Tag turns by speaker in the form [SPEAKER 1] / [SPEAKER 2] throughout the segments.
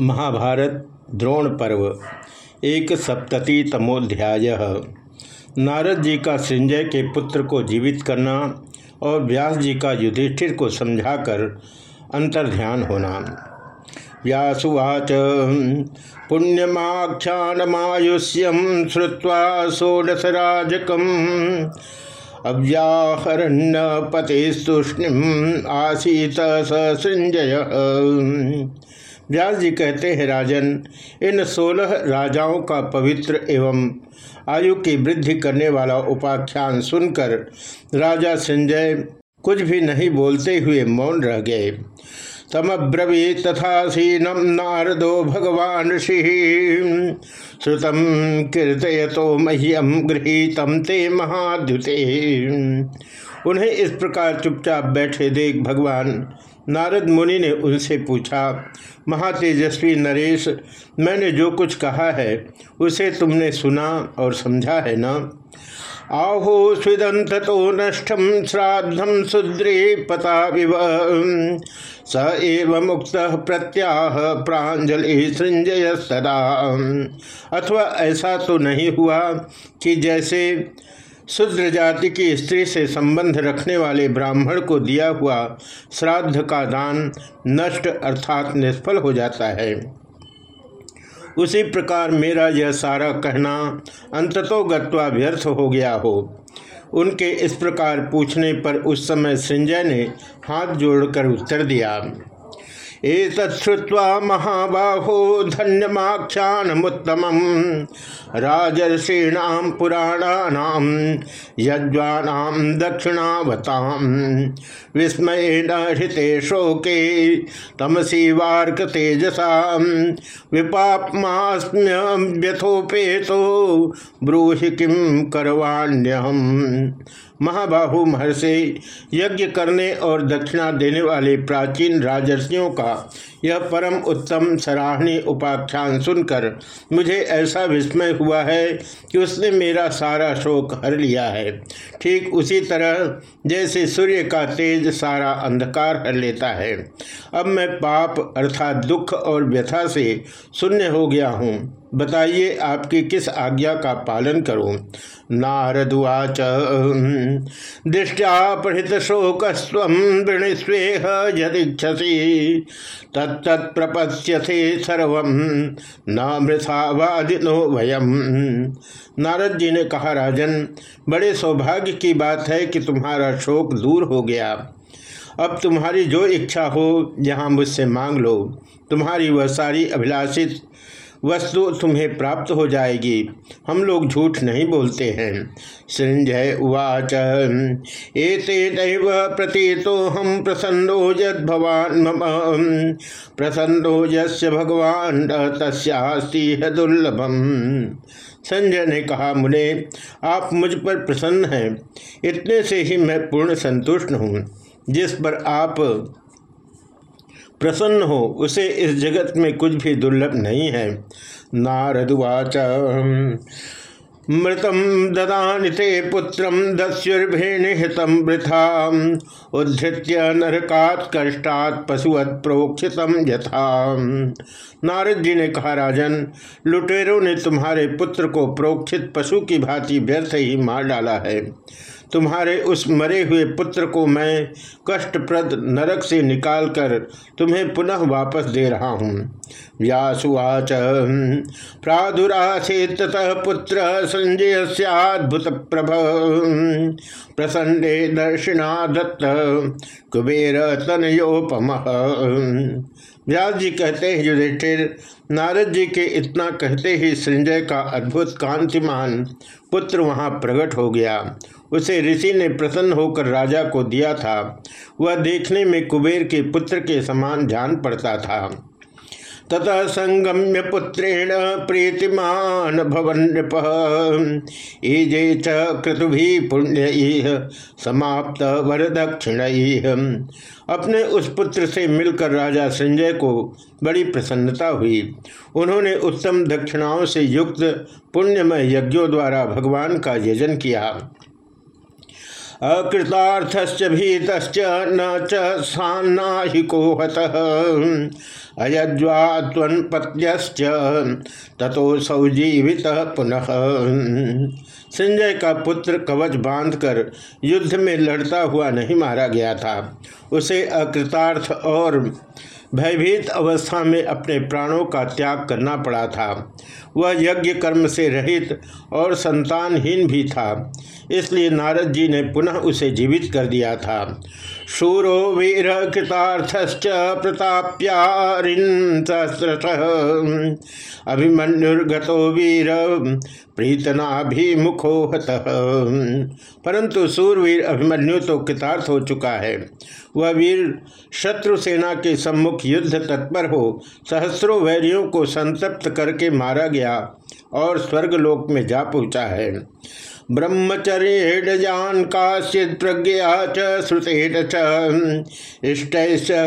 [SPEAKER 1] महाभारत द्रोण पर्व, एक सप्तति तमोध्याय नारद जी का संजय के पुत्र को जीवित करना और व्यास जी का युधिष्ठिर को समझाकर अंतर्ध्यान होना। व्यासुवाच पुण्यमाख्यानमायुष्यम श्रुवा षोडशराजकम अव्याहरण्य पतिस्तुष्णिम आसीत स संजय। व्यास जी कहते हैं, राजन, इन सोलह राजाओं का पवित्र एवं आयु की वृद्धि करने वाला उपाख्यान सुनकर राजा संजय कुछ भी नहीं बोलते हुए मौन रह गए। तमब्रवी तथासीनम नारदो भगवान ऋषि श्रुतम कीर्तय तो मह्यम गृहीतम ते महाद्युते। उन्हें इस प्रकार चुपचाप बैठे देख भगवान नारद मुनि ने उनसे पूछा, महातेजस्वी नरेश, मैंने जो कुछ कहा है, उसे तुमने सुना और समझा है ना? आहो स्विदंत तो नष्टम श्राद्धम शुद्रे पता विव। स एव मुक्त प्रत्याह प्राजलि सृंजय सदा। अथवा ऐसा तो नहीं हुआ कि जैसे शूद्र जाति की स्त्री से संबंध रखने वाले ब्राह्मण को दिया हुआ श्राद्ध का दान नष्ट अर्थात निष्फल हो जाता है। उसी प्रकार मेरा यह सारा कहना अंततो गत्वा व्यर्थ हो गया हो। उनके इस प्रकार पूछने पर उस समय संजय ने हाथ जोड़कर उत्तर दिया एतत्वा महाबाहो धन्यमाख्यानमुत्तम राजर्षीणाम पुराणानाम यज्वानाम दक्षिणावताम विस्मय हृते शोके तमसी वार्क तेजसा विपापमास्म्यथोपेतो ब्रूहि किम करवाण्यहम। महाबाहु महर्षि, यज्ञ करने और दक्षिणा देने वाले प्राचीन राजर्षियों का यह परम उत्तम सराहनीय उपाख्यान सुनकर मुझे ऐसा विस्मय हुआ है कि उसने मेरा सारा शोक हर लिया है। ठीक उसी तरह जैसे सूर्य का तेज सारा अंधकार हर लेता है। अब मैं पाप अर्थात दुख और व्यथा से शून्य हो गया हूँ। बताइए, आपकी किस आज्ञा का पालन करूँ? नारदुवाच दृष्टिया पढ़ित शोक स्व वृणस्वेह यदीक्षसी तत्प्रपश्यथे सर्व न मृथावादिनो भयम नारद जी ने कहा, राजन, बड़े सौभाग्य की बात है कि तुम्हारा शोक दूर हो गया। अब तुम्हारी जो इच्छा हो, यहाँ मुझसे मांग लो। तुम्हारी वह सारी अभिलाषित वस्तु तुम्हें प्राप्त हो जाएगी। हम लोग झूठ नहीं बोलते हैं। संजय उवाच, एते दैव प्रतीतो हम प्रसन्नो यद भवान मम। प्रसन्नो यस्य भगवान तस्यास्ति दुर्लभम संजय ने कहा, मुने, आप मुझ पर प्रसन्न हैं। इतने से ही मैं पूर्ण संतुष्ट हूँ। जिस पर आप प्रसन्न हो, उसे इस जगत में कुछ भी दुर्लभ नहीं है। नारदुवाच मृतम ददानि ते पुत्रम दस्युर्भिनिहितम वृथा उद्धृत्य नरकात कष्टात पशुवत प्रोक्षितम यथा नारद जी ने कहा, राजन, लुटेरों ने तुम्हारे पुत्र को प्रोक्षित पशु की भांति व्यर्थ ही मार डाला है। तुम्हारे उस मरे हुए पुत्र को मैं कष्टप्रद नरक से निकालकर तुम्हें पुनः वापस दे रहा हूँ। व्यासुवाच प्रादुरासे ततः पुत्र संजय सद्भुत प्रभ। प्रसन्ने दर्शिना दत्त कुबेर तनयोपम व्यास जी कहते हैं, युधिष्ठिर, नारद जी के इतना कहते ही संजय का अद्भुत कांतिमान पुत्र वहाँ प्रकट हो गया। उसे ऋषि ने प्रसन्न होकर राजा को दिया था। वह देखने में कुबेर के पुत्र के समान जान पड़ता था। ततः संगम्य पुत्रेण प्रीतिमान भवन नृप ईजे पुण्य समाप्त वरदक्षिण अपने उस पुत्र से मिलकर राजा संजय को बड़ी प्रसन्नता हुई। उन्होंने उत्तम दक्षिणाओं से युक्त पुण्यमय यज्ञों द्वारा भगवान का यजन किया। अकृतार्थश्च भीतश्च न च सान्नाहिको हतः। अयज्वात्वन्पत्यश्च ततो सौजीवित पुनः। संजय का पुत्र कवच बांधकर युद्ध में लड़ता हुआ नहीं मारा गया था। उसे अकृतार्थ और भयभीत अवस्था में अपने प्राणों का त्याग करना पड़ा था। वह यज्ञ कर्म से रहित और संतानहीन भी था, इसलिए नारद जी ने पुनः उसे जीवित कर दिया था। शूरो वीर कृतार्थश्च प्रताप्यारिन अभिमन्युर्गतो वीर, प्रीतनाभिमुखो हतः। परंतु सूरवीर अभिमन्यु तो कृतार्थ हो चुका है। वह वीर शत्रु सेना के सम्मुख युद्ध तत्पर हो, सहस्रों वैरियों को संतप्त करके मारा गया और स्वर्गलोक में जा पहुँचा है। ब्रह्मचर्य जान काश्चित प्रज्ञा च। इष्ट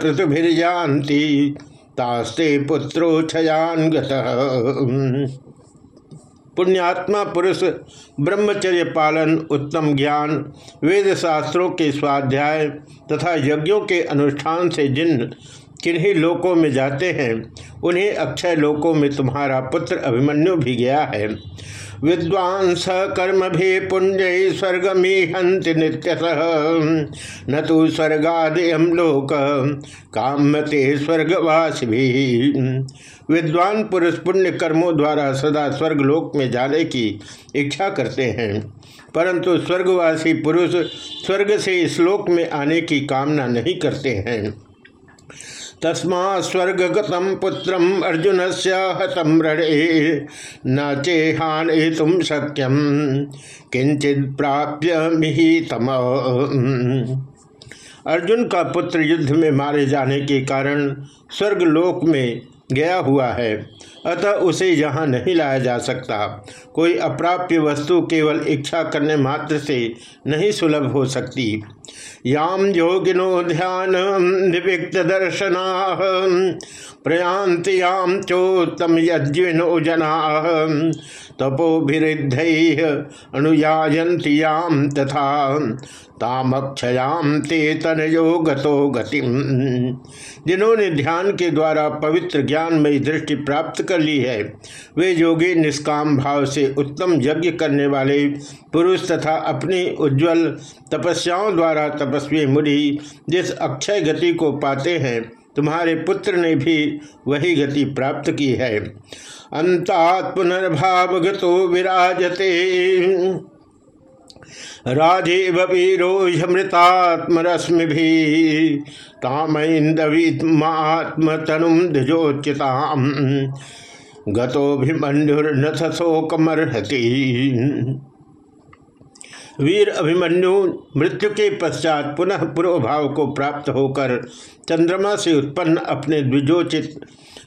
[SPEAKER 1] कृतभिर्जाती तास्ते पुत्रो छयान पुण्यात्मा पुरुष, ब्रह्मचर्य पालन, उत्तम ज्ञान वेद शास्त्रों के स्वाध्याय तथा यज्ञों के अनुष्ठान से जिन किन्हीं लोकों में जाते हैं, उन्हें अक्षय लोकों में तुम्हारा पुत्र अभिमन्यु भी गया है। विद्वांस कर्म भी पुण्य स्वर्गमी हंति नित्य न तो स्वर्गादयम लोक कामते स्वर्गवास भी। विद्वान पुरुष पुण्य कर्मों द्वारा सदा स्वर्गलोक में जाने की इच्छा करते हैं, परंतु स्वर्गवासी पुरुष स्वर्ग से इस लोक में आने की कामना नहीं करते हैं। तस्मा स्वर्गगत पुत्र अर्जुन से हतम रणे न चेहान तुम शक्यम किंचित प्राप्य मिहितम। अर्जुन का पुत्र युद्ध में मारे जाने के कारण स्वर्गलोक में गया हुआ है। अतः उसे यहाँ नहीं लाया जा सकता। कोई अप्राप्य वस्तु केवल इच्छा करने मात्र से नहीं सुलभ हो सकती। याम योगिनो ध्यान विविक्त दर्शना प्रयांत याम चोत्तम यज्ञिनो जना। तपोभिरुद्ध अनुयायंती याम तथा। तामक्षयाम ते तनयो गतो जिन्होंने ध्यान के द्वारा पवित्र ज्ञान में दृष्टि प्राप्त कर ली है, वे योगी निष्काम भाव से उत्तम यज्ञ करने वाले पुरुष तथा अपनी उज्जवल तपस्याओं द्वारा तपस्वी मुनि जिस अक्षय गति को पाते हैं, तुम्हारे पुत्र ने भी वही गति प्राप्त की है। अंतात पुनर्भावगतो विराजते। राजीव वीरोमृतात्मरश्मि भी तामईन्दवीत्मात्म तनुम ध्वजोचिताम गतोभिमन्युर्नथ शोकमर्हति वीर अभिमन्यु मृत्यु के पश्चात पुनः पूर्व भाव को प्राप्त होकर चंद्रमा से उत्पन्न अपने द्विजोचित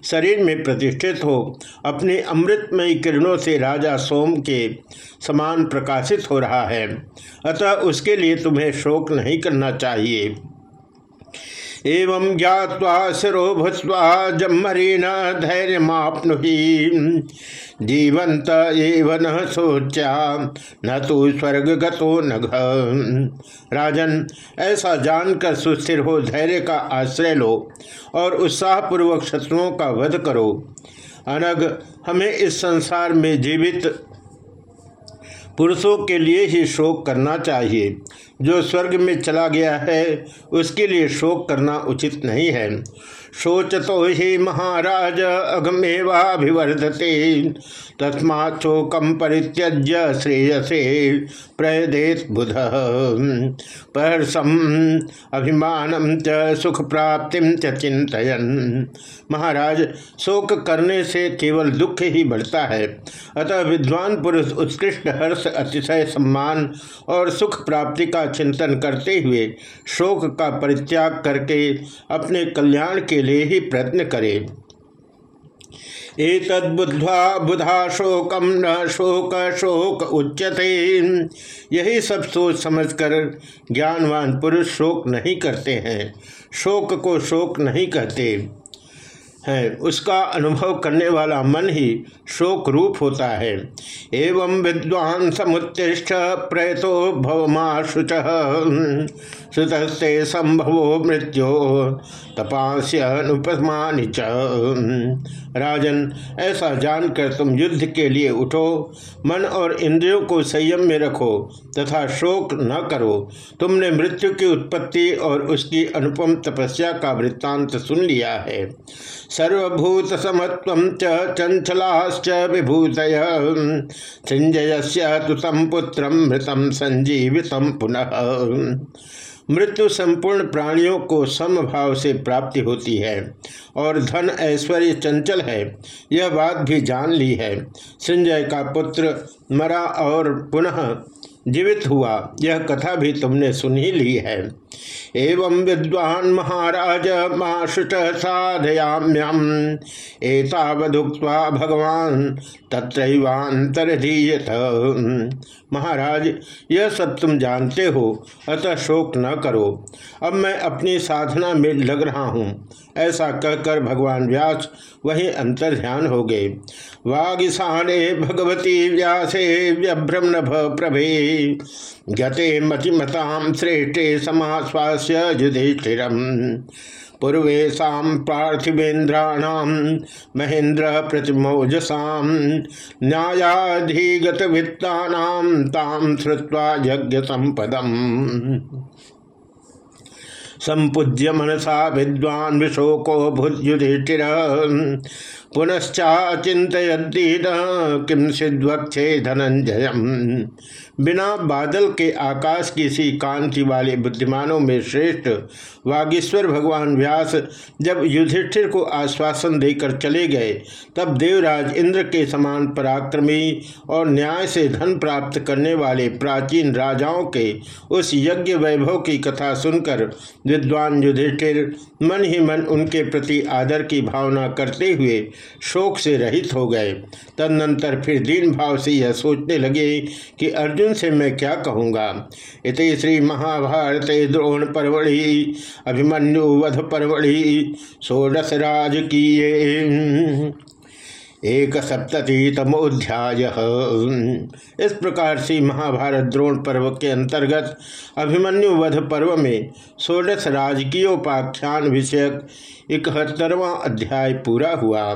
[SPEAKER 1] शरीर में प्रतिष्ठित हो, अपने अमृतमयी किरणों से राजा सोम के समान प्रकाशित हो रहा है। अतः उसके लिए तुम्हें शोक नहीं करना चाहिए। एवं ज्ञावा शिरो भूत्वा जमरीन धैर्य जीवंत एवं न सोचा न तो स्वर्ग गतो न राजन, ऐसा जानकर सुस्थिर हो धैर्य का आश्रय लो और उत्साहपूर्वक शत्रुओं का वध करो। अनग हमें इस संसार में जीवित पुरुषों के लिए ही शोक करना चाहिए। जो स्वर्ग में चला गया है, उसके लिए शोक करना उचित नहीं है। शोच तो ही महाराज अगमेवाभिवर्धते। तस्मा चोकम परित्यज्य श्रेयसे प्रदेत बुध। परसम अभिमान च सुख प्राप्ति च चिंतन महाराज, शोक करने से केवल दुख ही बढ़ता है। अतः विद्वान पुरुष उत्कृष्ट हर्ष, अतिशय सम्मान और सुख प्राप्ति का चिंतन करते हुए शोक का परित्याग करके अपने कल्याण के लिए ही प्रयत्न करे। एतद्बुद्ध्वा बुधा शोकम न शोक शोक उच्यते। यही सब सोच समझकर ज्ञानवान पुरुष शोक नहीं करते हैं। शोक को शोक नहीं कहते। है। उसका अनुभव करने वाला मन ही शोक रूप होता है। एवं विद्वान समुत्तिष्ठ प्रयतो भवमाशुच। सुतस्ते संभवो मृत्यो तपास्य अनुपमानि च। राजन, ऐसा जानकर तुम युद्ध के लिए उठो, मन और इंद्रियों को संयम में रखो, तथा शोक न करो। तुमने मृत्यु की उत्पत्ति और उसकी अनुपम तपस्या का वृत्तांत सुन लिया है। सर्वभूत समत्व चंचलाश्च विभूत संजय से तम पुत्र मृतम संजीवित पुनः। मृत्यु संपूर्ण प्राणियों को समभाव से प्राप्ति होती है और धन ऐश्वर्य चंचल है, यह बात भी जान ली है। संजय का पुत्र मरा और पुनः जीवित हुआ, यह कथा भी तुमने सुन ही ली है। एवं विद्वान महाराज माशुच साधयाम्यम। एतावदुक्त्वा भगवान तत्रैवांतरधीयत महाराज, यह सब तुम जानते हो, अतः शोक न करो। अब मैं अपनी साधना में लग रहा हूँ। ऐसा कहकर भगवान व्यास वही अंतर ध्यान हो गए। वागिशाने भगवती व्यासे व्यभ्रम प्रभे। गते मतिमताम श्रेष्ठे समाश्वास्य युधिष्ठिर पूर्वेशा पार्थिवेन्द्राणाम महेन्द्र प्रतिमोजसा न्यायाधिगत वित्ता यज्ञ संपदम संपूज्य मनसा विद्वान विशोको भुजुधिष्ठिर पुनश्चाचिंतयदीन किम सिद्वक्षे धनंजय बिना बादल के आकाश की सी कांति वाले बुद्धिमानों में श्रेष्ठ वागीश्वर भगवान व्यास जब युधिष्ठिर को आश्वासन देकर चले गए, तब देवराज इंद्र के समान पराक्रमी और न्याय से धन प्राप्त करने वाले प्राचीन राजाओं के उस यज्ञ वैभव की कथा सुनकर विद्वान युधिष्ठिर मन ही मन उनके प्रति आदर की भावना करते हुए शोक से रहित हो गए। तदनंतर फिर दीन भाव से यह सोचने लगे कि अर्जुन से मैं क्या कहूँगा? इस श्री महाभारत द्रोण परवड़ी अभिमन्यु वध परवड़ी षोडश राज एक सप्तति तमोध्याय इस प्रकार से महाभारत द्रोण पर्व के अंतर्गत अभिमन्यु वध पर्व में षोडश राजकीयोपाख्यान विषयक इकहत्तरवा अध्याय पूरा हुआ।